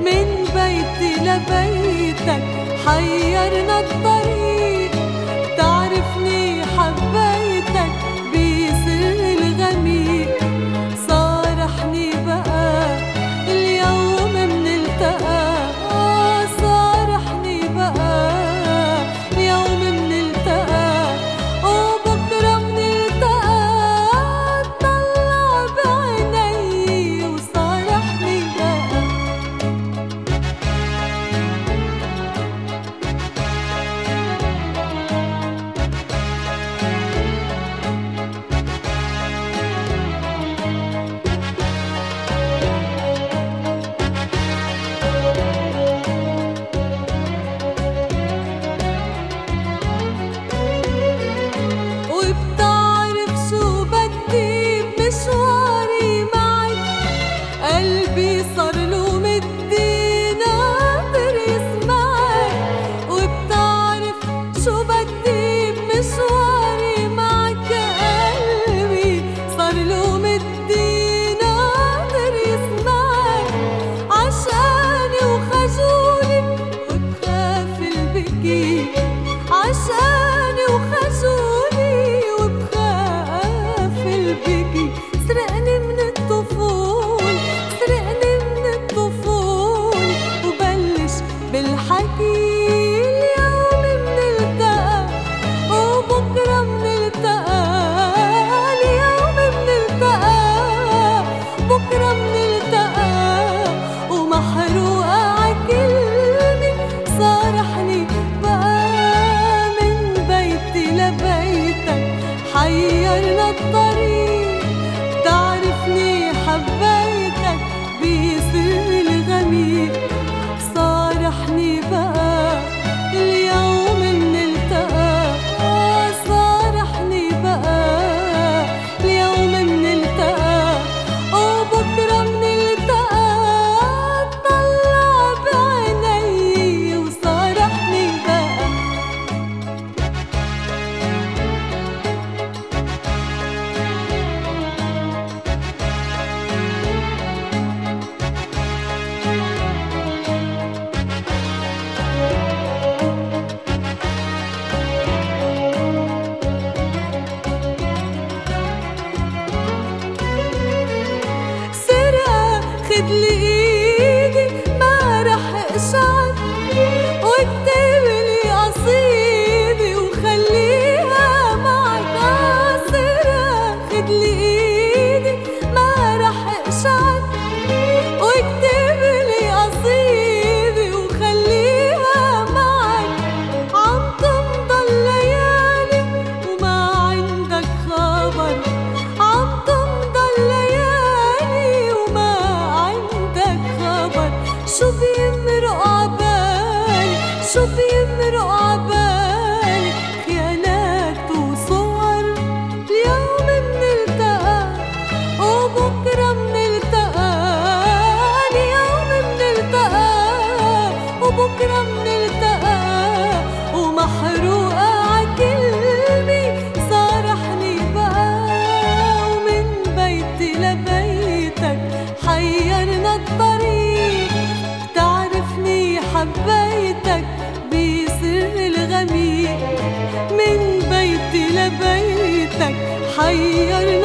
من بيتي لبيتك حيرنا الطريق. leave. قلت لبيتك حيرت